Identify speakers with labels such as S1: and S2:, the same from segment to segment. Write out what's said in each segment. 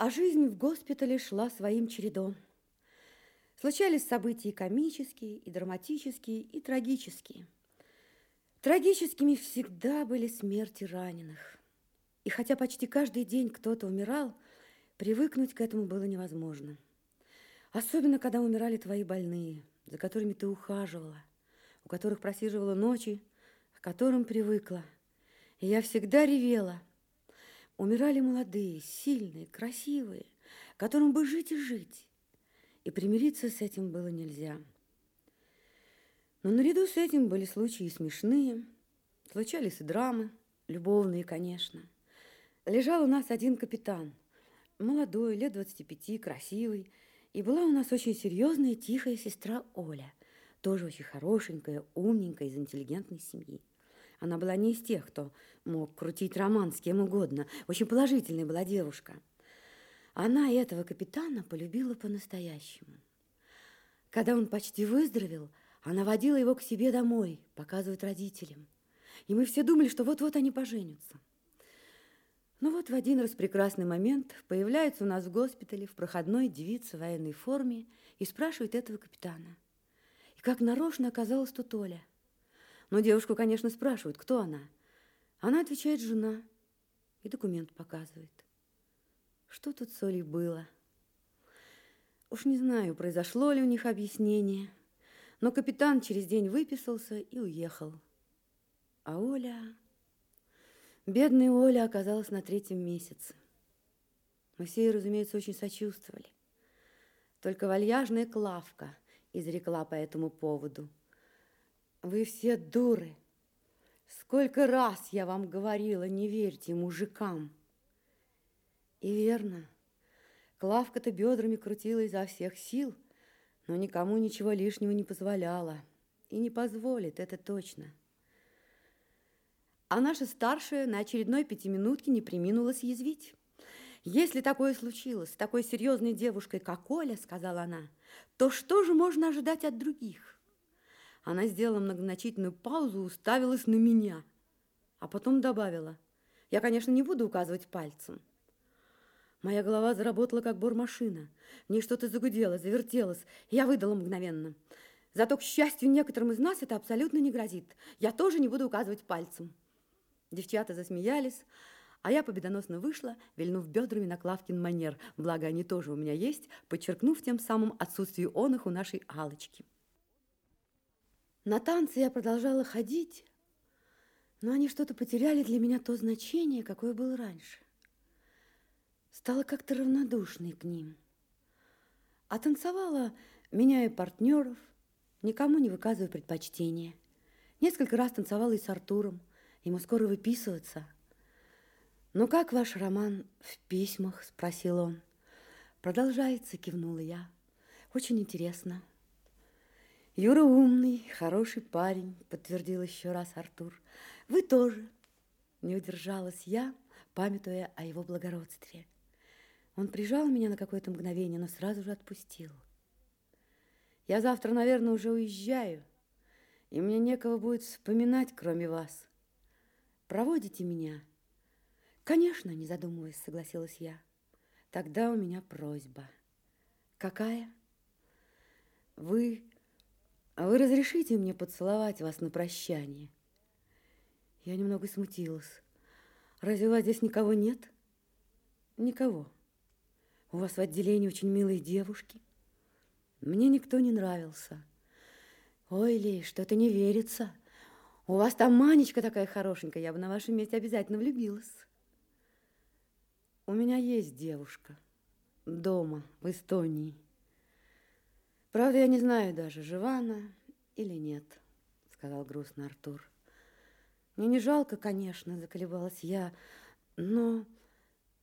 S1: А жизнь в госпитале шла своим чередом. Случались события и комические, и драматические, и трагические. Трагическими всегда были смерти раненых. И хотя почти каждый день кто-то умирал, привыкнуть к этому было невозможно. Особенно, когда умирали твои больные, за которыми ты ухаживала, у которых просиживала ночи, к которым привыкла. И я всегда ревела. Умирали молодые, сильные, красивые, которым бы жить и жить. И примириться с этим было нельзя. Но наряду с этим были случаи смешные, случались и драмы, любовные, конечно. Лежал у нас один капитан, молодой, лет 25, красивый, и была у нас очень серьезная, тихая сестра Оля, тоже очень хорошенькая, умненькая, из интеллигентной семьи. Она была не из тех, кто мог крутить роман с кем угодно. Очень положительная была девушка. Она этого капитана полюбила по-настоящему. Когда он почти выздоровел, она водила его к себе домой, показывать родителям. И мы все думали, что вот-вот они поженятся. Но вот в один раз прекрасный момент появляется у нас в госпитале в проходной девица в военной форме и спрашивает этого капитана. И как нарочно оказалась тут Оля. Но девушку, конечно, спрашивают, кто она. Она отвечает «жена» и документ показывает. Что тут с Олей было? Уж не знаю, произошло ли у них объяснение, но капитан через день выписался и уехал. А Оля... Бедная Оля оказалась на третьем месяце. Мы все ей, разумеется, очень сочувствовали. Только вальяжная Клавка изрекла по этому поводу. Вы все дуры. Сколько раз я вам говорила, не верьте мужикам. И верно, Клавка-то бедрами крутила изо всех сил, но никому ничего лишнего не позволяла. И не позволит, это точно. А наша старшая на очередной пятиминутке не приминула съязвить. «Если такое случилось с такой серьезной девушкой, как Оля, — сказала она, — то что же можно ожидать от других?» Она сделала многозначительную паузу, уставилась на меня, а потом добавила, «Я, конечно, не буду указывать пальцем, Моя голова заработала, как бормашина. В ней что-то загудело, завертелось. Я выдала мгновенно. Зато, к счастью, некоторым из нас это абсолютно не грозит. Я тоже не буду указывать пальцем. Девчата засмеялись, а я победоносно вышла, вильнув бедрами на Клавкин манер, благо они тоже у меня есть, подчеркнув тем самым отсутствие он их у нашей Алочки. На танцы я продолжала ходить, но они что-то потеряли для меня то значение, какое было раньше стала как-то равнодушной к ним. А танцевала, меняя партнеров, никому не выказывая предпочтения. Несколько раз танцевала и с Артуром, ему скоро выписываться. «Ну как ваш роман в письмах?» – спросил он. «Продолжается», – кивнула я. «Очень интересно». «Юра умный, хороший парень», – подтвердил еще раз Артур. «Вы тоже». Не удержалась я, памятуя о его благородстве. Он прижал меня на какое-то мгновение, но сразу же отпустил. Я завтра, наверное, уже уезжаю, и мне некого будет вспоминать, кроме вас. Проводите меня? Конечно, не задумываясь, согласилась я. Тогда у меня просьба. Какая? Вы... Вы разрешите мне поцеловать вас на прощание? Я немного смутилась. Разве у вас здесь никого нет? Никого. У вас в отделении очень милые девушки. Мне никто не нравился. Ой, Ли, что-то не верится. У вас там Манечка такая хорошенькая, я бы на вашем месте обязательно влюбилась. У меня есть девушка. Дома, в Эстонии. Правда, я не знаю даже, жива она или нет, сказал грустно Артур. Мне не жалко, конечно, заколебалась я, но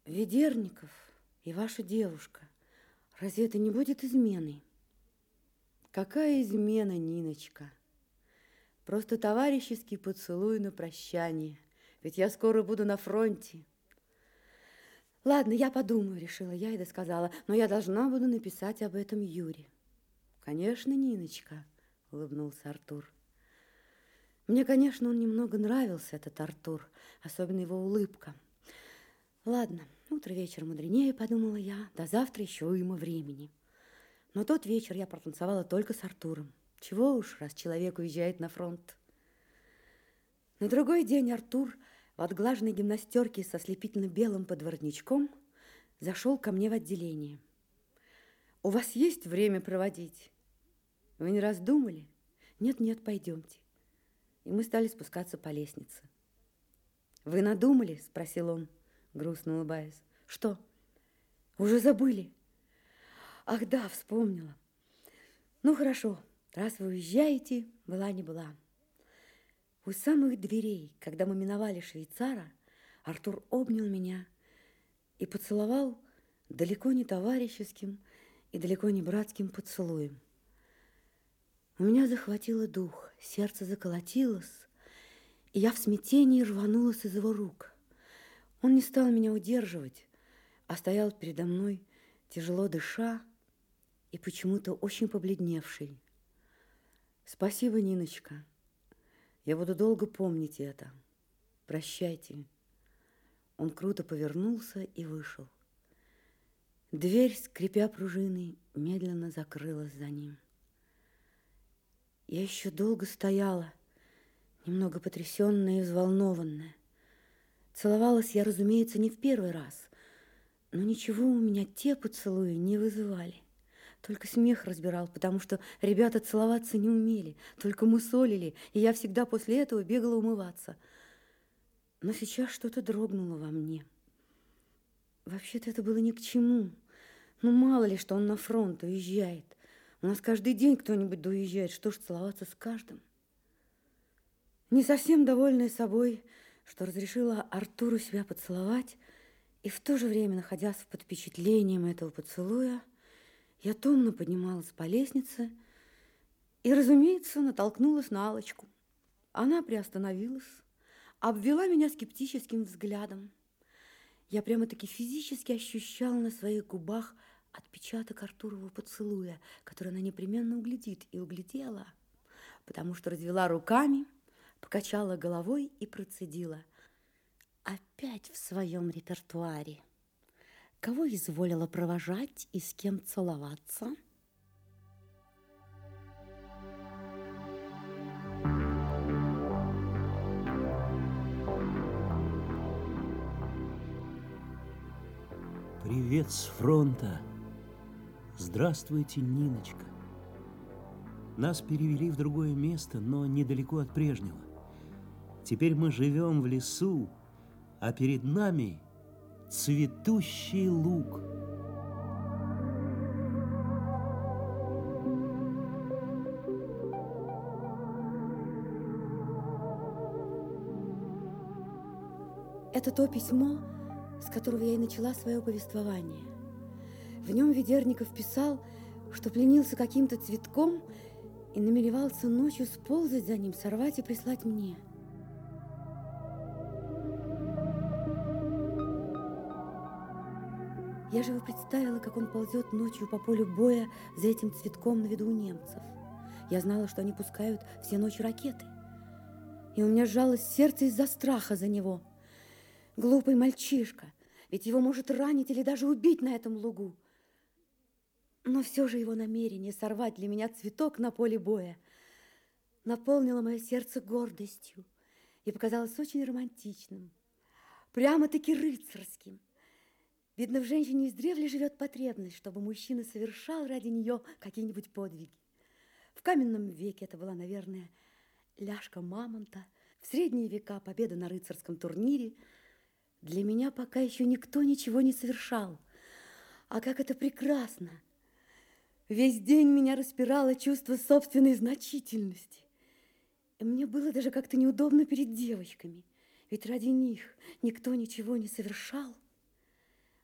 S1: Ведерников и ваша девушка. Разве это не будет изменой? Какая измена, Ниночка? Просто товарищеский поцелуй на прощание. Ведь я скоро буду на фронте. Ладно, я подумаю, решила я и досказала, но я должна буду написать об этом Юре. Конечно, Ниночка, улыбнулся Артур. Мне, конечно, он немного нравился, этот Артур, особенно его улыбка. Ладно, Утро вечер мудренее, подумала я, до завтра еще уйма времени. Но тот вечер я протанцевала только с Артуром. Чего уж, раз человек уезжает на фронт. На другой день Артур в отглаженной гимнастерке со слепительно-белым подворотничком зашел ко мне в отделение. «У вас есть время проводить? Вы не раздумали?» «Нет-нет, пойдемте». И мы стали спускаться по лестнице. «Вы надумали?» – спросил он, грустно улыбаясь. «Что? Уже забыли?» «Ах да, вспомнила. Ну, хорошо, раз вы уезжаете, была не была». У самых дверей, когда мы миновали швейцара, Артур обнял меня и поцеловал далеко не товарищеским и далеко не братским поцелуем. У меня захватило дух, сердце заколотилось, и я в смятении рванулась из его рук. Он не стал меня удерживать, а стоял передо мной, тяжело дыша и почему-то очень побледневший. Спасибо, Ниночка. Я буду долго помнить это. Прощайте. Он круто повернулся и вышел. Дверь, скрипя пружиной, медленно закрылась за ним. Я еще долго стояла, немного потрясенная и взволнованная. Целовалась я, разумеется, не в первый раз, но ничего у меня те поцелуи не вызывали. Только смех разбирал, потому что ребята целоваться не умели, только мы солили, и я всегда после этого бегала умываться. Но сейчас что-то дрогнуло во мне. Вообще-то это было ни к чему. Ну, мало ли, что он на фронт уезжает. У нас каждый день кто-нибудь доезжает, что ж целоваться с каждым. Не совсем довольная собой, что разрешила Артуру себя поцеловать, и в то же время, находясь под впечатлением этого поцелуя, я томно поднималась по лестнице и, разумеется, натолкнулась на Алочку. Она приостановилась, обвела меня скептическим взглядом. Я прямо-таки физически ощущала на своих губах отпечаток Артурова поцелуя, который она непременно углядит, и углядела, потому что развела руками – покачала головой и процедила. Опять в своем репертуаре. Кого изволила провожать и с кем целоваться?
S2: Привет с фронта. Здравствуйте, Ниночка. Нас перевели в другое место, но недалеко от прежнего. Теперь мы живем в лесу, а перед нами цветущий луг.
S1: Это то письмо, с которого я и начала свое повествование. В нем Ведерников писал, что пленился каким-то цветком и намеревался ночью сползать за ним, сорвать и прислать мне – Я живо представила, как он ползет ночью по полю боя за этим цветком на виду у немцев. Я знала, что они пускают все ночи ракеты. И у меня сжалось сердце из-за страха за него. Глупый мальчишка, ведь его может ранить или даже убить на этом лугу. Но все же его намерение сорвать для меня цветок на поле боя наполнило мое сердце гордостью и показалось очень романтичным, прямо-таки рыцарским. Видно, в женщине издревле живет потребность, чтобы мужчина совершал ради нее какие-нибудь подвиги. В каменном веке это была, наверное, ляжка мамонта, в средние века победа на рыцарском турнире. Для меня пока еще никто ничего не совершал. А как это прекрасно! Весь день меня распирало чувство собственной значительности. И мне было даже как-то неудобно перед девочками, ведь ради них никто ничего не совершал.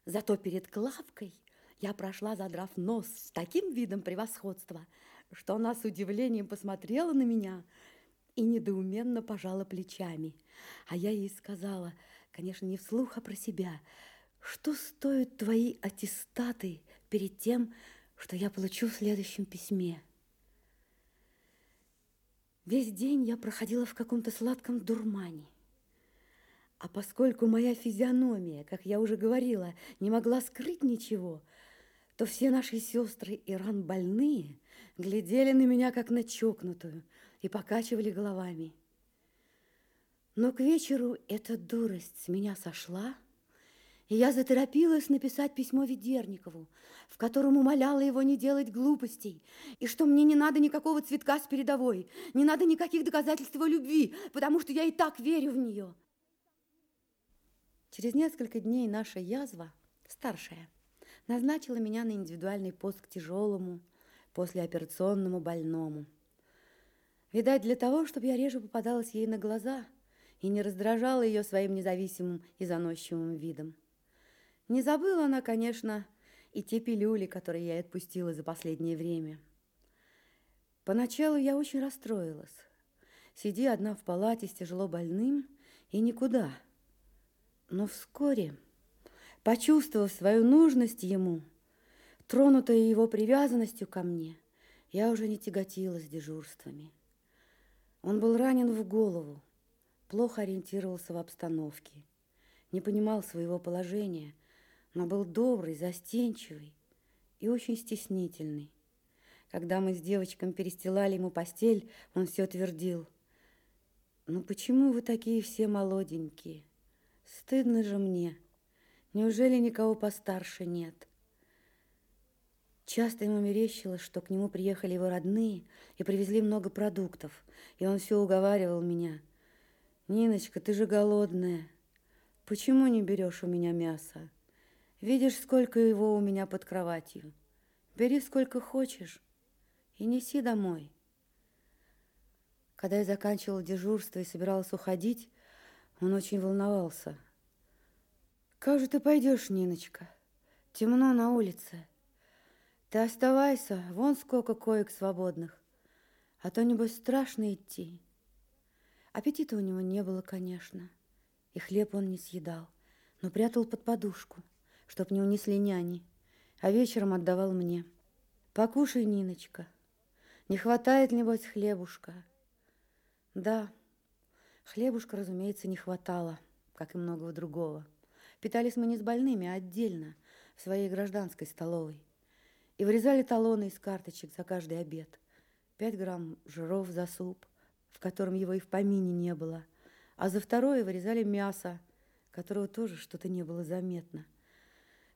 S1: Зато перед Клавкой я прошла, задрав нос с таким видом превосходства, что она с удивлением посмотрела на меня и недоуменно пожала плечами. А я ей сказала, конечно, не вслух, а про себя, что стоят твои аттестаты перед тем, что я получу в следующем письме. Весь день я проходила в каком-то сладком дурмане. А поскольку моя физиономия, как я уже говорила, не могла скрыть ничего, то все наши сестры Иран больные глядели на меня, как на чокнутую, и покачивали головами. Но к вечеру эта дурость с меня сошла, и я заторопилась написать письмо Ведерникову, в котором умоляла его не делать глупостей, и что мне не надо никакого цветка с передовой, не надо никаких доказательств его любви, потому что я и так верю в нее. Через несколько дней наша язва, старшая, назначила меня на индивидуальный пост к тяжелому, послеоперационному больному. Видать, для того, чтобы я реже попадалась ей на глаза и не раздражала ее своим независимым и заносчивым видом. Не забыла она, конечно, и те пилюли, которые я отпустила за последнее время. Поначалу я очень расстроилась. Сиди одна в палате с тяжело больным и никуда. Но вскоре, почувствовав свою нужность ему, тронутая его привязанностью ко мне, я уже не тяготилась дежурствами. Он был ранен в голову, плохо ориентировался в обстановке, не понимал своего положения – но был добрый, застенчивый и очень стеснительный. Когда мы с девочками перестилали ему постель, он все твердил. «Ну почему вы такие все молоденькие? Стыдно же мне. Неужели никого постарше нет?» Часто ему мерещилось, что к нему приехали его родные и привезли много продуктов, и он все уговаривал меня. «Ниночка, ты же голодная. Почему не берешь у меня мясо?» Видишь, сколько его у меня под кроватью. Бери сколько хочешь и неси домой. Когда я заканчивала дежурство и собиралась уходить, он очень волновался. «Как же ты пойдешь, Ниночка? Темно на улице. Ты оставайся, вон сколько коек свободных, а то, небось, страшно идти». Аппетита у него не было, конечно, и хлеб он не съедал, но прятал под подушку – чтоб не унесли няни, а вечером отдавал мне. Покушай, Ниночка, не хватает, небось, хлебушка. Да, хлебушка, разумеется, не хватало, как и многого другого. Питались мы не с больными, а отдельно, в своей гражданской столовой. И вырезали талоны из карточек за каждый обед. Пять грамм жиров за суп, в котором его и в помине не было. А за второе вырезали мясо, которого тоже что-то не было заметно.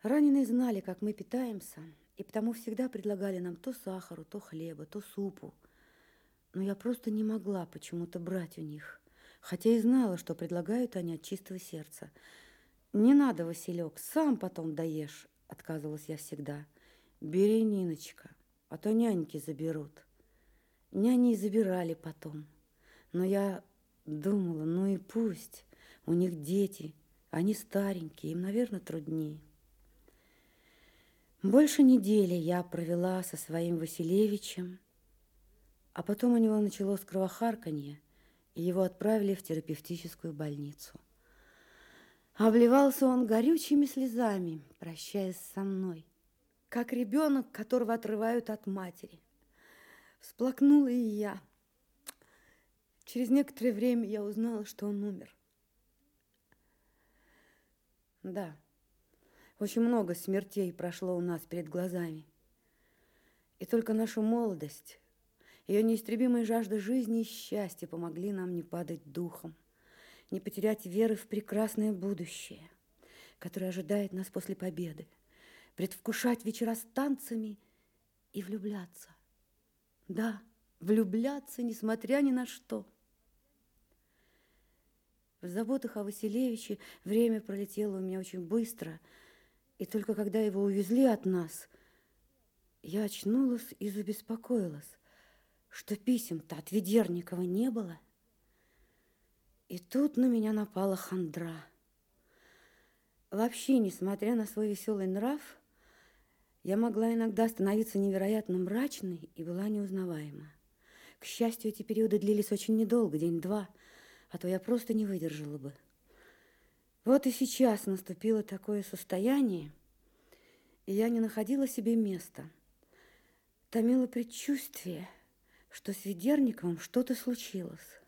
S1: Раненые знали, как мы питаемся, и потому всегда предлагали нам то сахару, то хлеба, то супу. Но я просто не могла почему-то брать у них, хотя и знала, что предлагают они от чистого сердца. «Не надо, Василек, сам потом доешь», — отказывалась я всегда. «Бери, Ниночка, а то няньки заберут». Няни и забирали потом. Но я думала, ну и пусть, у них дети, они старенькие, им, наверное, труднее. Больше недели я провела со своим Василевичем, а потом у него началось кровохарканье, и его отправили в терапевтическую больницу. Обливался он горючими слезами, прощаясь со мной, как ребенок, которого отрывают от матери. Всплакнула и я. Через некоторое время я узнала, что он умер. Да. Очень много смертей прошло у нас перед глазами. И только наша молодость, ее неистребимая жажда жизни и счастья помогли нам не падать духом, не потерять веры в прекрасное будущее, которое ожидает нас после победы, предвкушать вечера с танцами и влюбляться. Да, влюбляться, несмотря ни на что. В заботах о Василевиче время пролетело у меня очень быстро – и только когда его увезли от нас, я очнулась и забеспокоилась, что писем-то от Ведерникова не было. И тут на меня напала хандра. Вообще, несмотря на свой веселый нрав, я могла иногда становиться невероятно мрачной и была неузнаваема. К счастью, эти периоды длились очень недолго, день-два, а то я просто не выдержала бы. Вот и сейчас наступило такое состояние, и я не находила себе места. Томило предчувствие, что с Ведерниковым что-то случилось.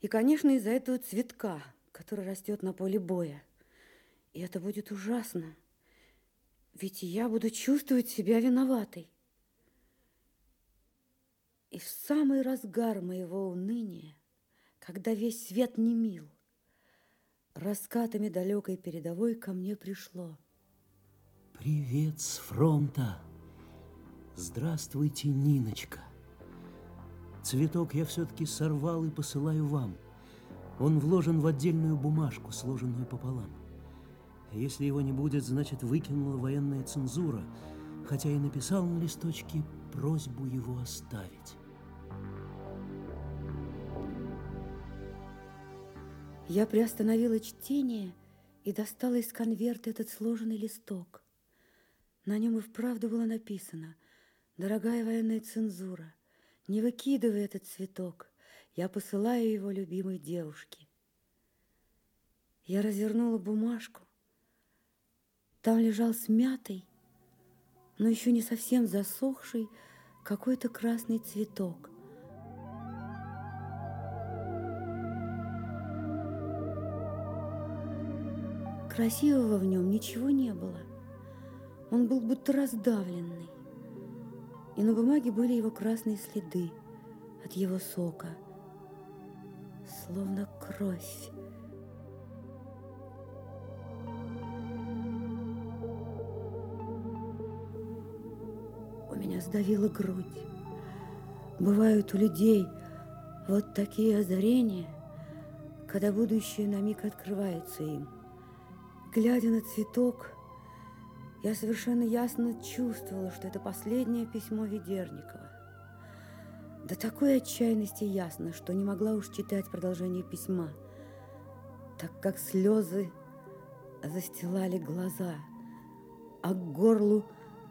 S1: И, конечно, из-за этого цветка, который растет на поле боя. И это будет ужасно. Ведь я буду чувствовать себя виноватой. И в самый разгар моего уныния, когда весь свет не мил, раскатами далекой передовой ко мне пришло.
S2: Привет с фронта. Здравствуйте, Ниночка. Цветок я все-таки сорвал и посылаю вам. Он вложен в отдельную бумажку, сложенную пополам. Если его не будет, значит, выкинула военная цензура, хотя и написал на листочке просьбу его оставить.
S1: Я приостановила чтение и достала из конверта этот сложенный листок. На нем и вправду было написано «Дорогая военная цензура, не выкидывай этот цветок, я посылаю его любимой девушке». Я развернула бумажку. Там лежал смятый, но еще не совсем засохший какой-то красный цветок. Красивого в нем ничего не было. Он был будто раздавленный. И на бумаге были его красные следы от его сока, словно кровь. У меня сдавила грудь. Бывают у людей вот такие озарения, когда будущее на миг открывается им. Глядя на цветок, я совершенно ясно чувствовала, что это последнее письмо Ведерникова. До такой отчаянности ясно, что не могла уж читать продолжение письма, так как слезы застилали глаза, а к горлу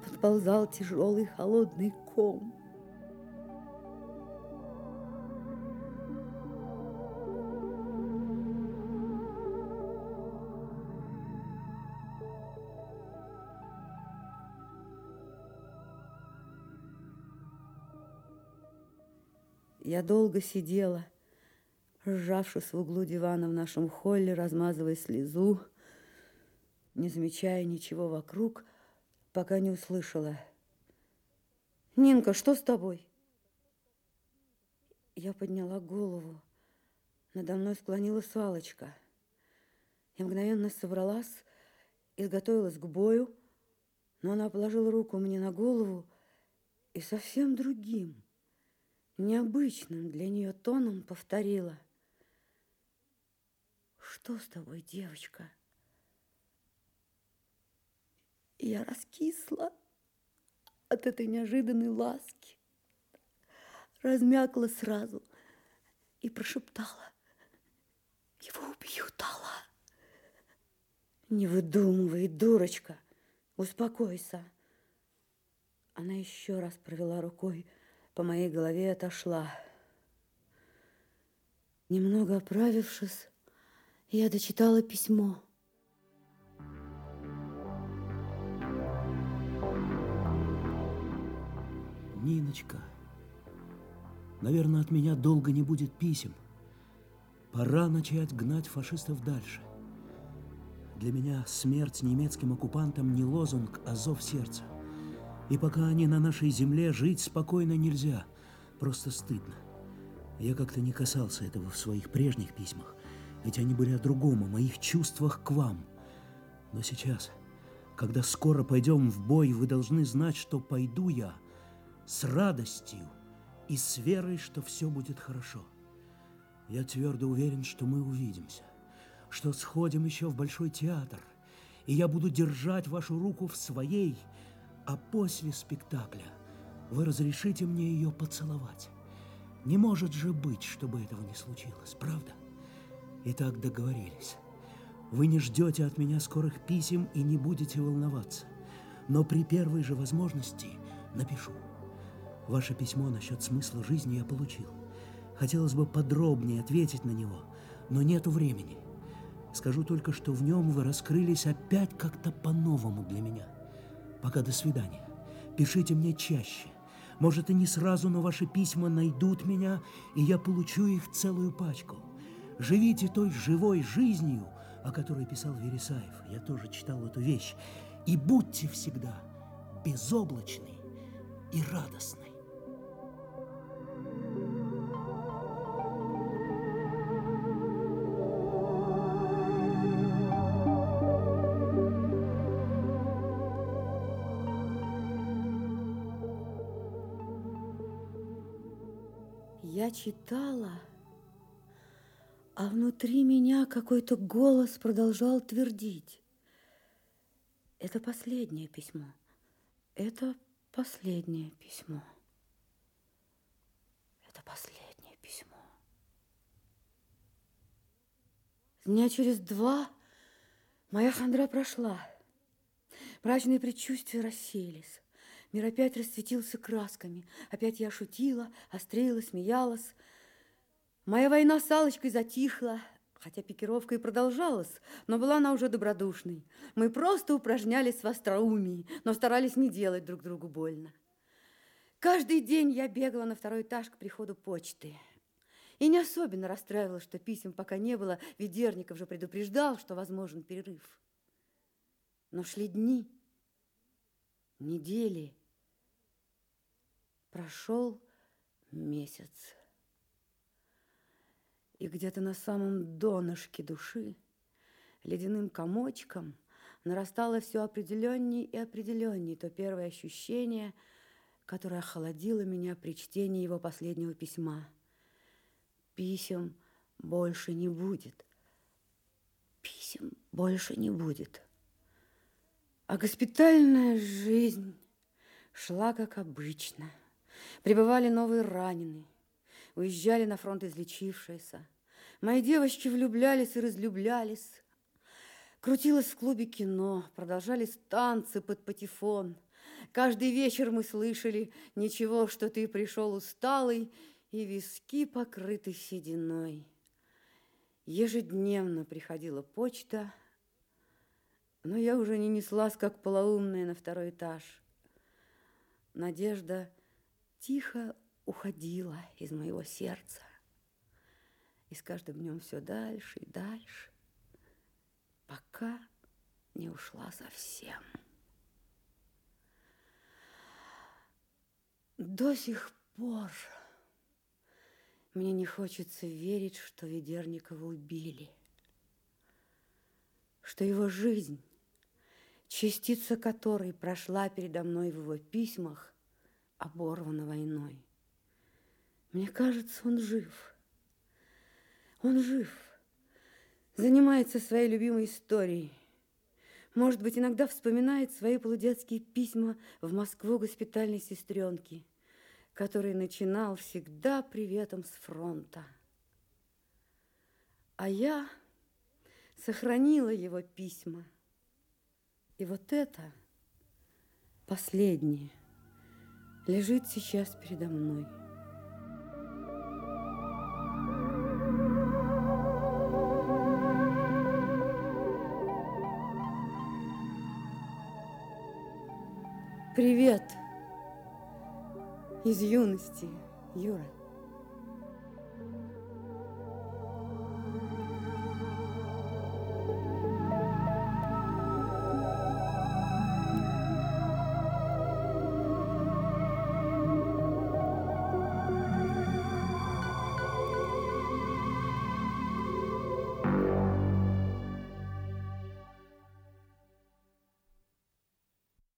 S1: подползал тяжелый холодный ком. Я долго сидела, сжавшись в углу дивана в нашем холле, размазывая слезу, не замечая ничего вокруг, пока не услышала. «Нинка, что с тобой?» Я подняла голову. Надо мной склонилась Салочка. Я мгновенно собралась, изготовилась к бою, но она положила руку мне на голову и совсем другим – необычным для нее тоном повторила. «Что с тобой, девочка?» Я раскисла от этой неожиданной ласки, размякла сразу и прошептала. «Его убьют, Алла!» «Не выдумывай, дурочка, успокойся!» Она еще раз провела рукой по моей голове отошла. Немного оправившись, я дочитала письмо.
S2: Ниночка, наверное, от меня долго не будет писем. Пора начать гнать фашистов дальше. Для меня смерть немецким оккупантам не лозунг, а зов сердца. И пока они на нашей земле, жить спокойно нельзя. Просто стыдно. Я как-то не касался этого в своих прежних письмах, ведь они были о другом, о моих чувствах к вам. Но сейчас, когда скоро пойдем в бой, вы должны знать, что пойду я с радостью и с верой, что все будет хорошо. Я твердо уверен, что мы увидимся, что сходим еще в Большой театр, и я буду держать вашу руку в своей, а после спектакля вы разрешите мне ее поцеловать. Не может же быть, чтобы этого не случилось, правда? Итак, договорились. Вы не ждете от меня скорых писем и не будете волноваться. Но при первой же возможности напишу. Ваше письмо насчет смысла жизни я получил. Хотелось бы подробнее ответить на него, но нету времени. Скажу только, что в нем вы раскрылись опять как-то по-новому для меня. Пока до свидания. Пишите мне чаще. Может, и не сразу, но ваши письма найдут меня, и я получу их целую пачку. живите той живой жизнью, о которой писал Вересаев. Я тоже читал эту вещь. И будьте всегда безоблачны и радостны.
S1: Я читала, а внутри меня какой-то голос продолжал твердить. Это последнее письмо. Это последнее письмо. Это последнее письмо. Дня через два моя хандра прошла. Мрачные предчувствия рассеялись. Мир опять расцветился красками. Опять я шутила, острила, смеялась. Моя война с Аллочкой затихла, хотя пикировка и продолжалась, но была она уже добродушной. Мы просто упражнялись в остроумии, но старались не делать друг другу больно. Каждый день я бегала на второй этаж к приходу почты. И не особенно расстраивалась, что писем пока не было, Ведерников же предупреждал, что возможен перерыв. Но шли дни, недели, Прошел месяц. И где-то на самом донышке души ледяным комочком нарастало все определеннее и определеннее то первое ощущение, которое охладило меня при чтении его последнего письма. Писем больше не будет. Писем больше не будет. А госпитальная жизнь шла как обычно – Прибывали новые раненые, уезжали на фронт излечившиеся. Мои девочки влюблялись и разлюблялись. Крутилось в клубе кино, продолжались танцы под патефон. Каждый вечер мы слышали «Ничего, что ты пришел усталый» и виски покрыты сединой. Ежедневно приходила почта, но я уже не неслась, как полоумная, на второй этаж. Надежда – тихо уходила из моего сердца. И с каждым днем все дальше и дальше, пока не ушла совсем. До сих пор мне не хочется верить, что Ведерникова убили, что его жизнь, частица которой прошла передо мной в его письмах, оборвана войной. Мне кажется, он жив. Он жив. Занимается своей любимой историей. Может быть, иногда вспоминает свои полудетские письма в Москву госпитальной сестренки, который начинал всегда приветом с фронта. А я сохранила его письма. И вот это последнее – лежит сейчас передо мной. Привет из юности, Юра.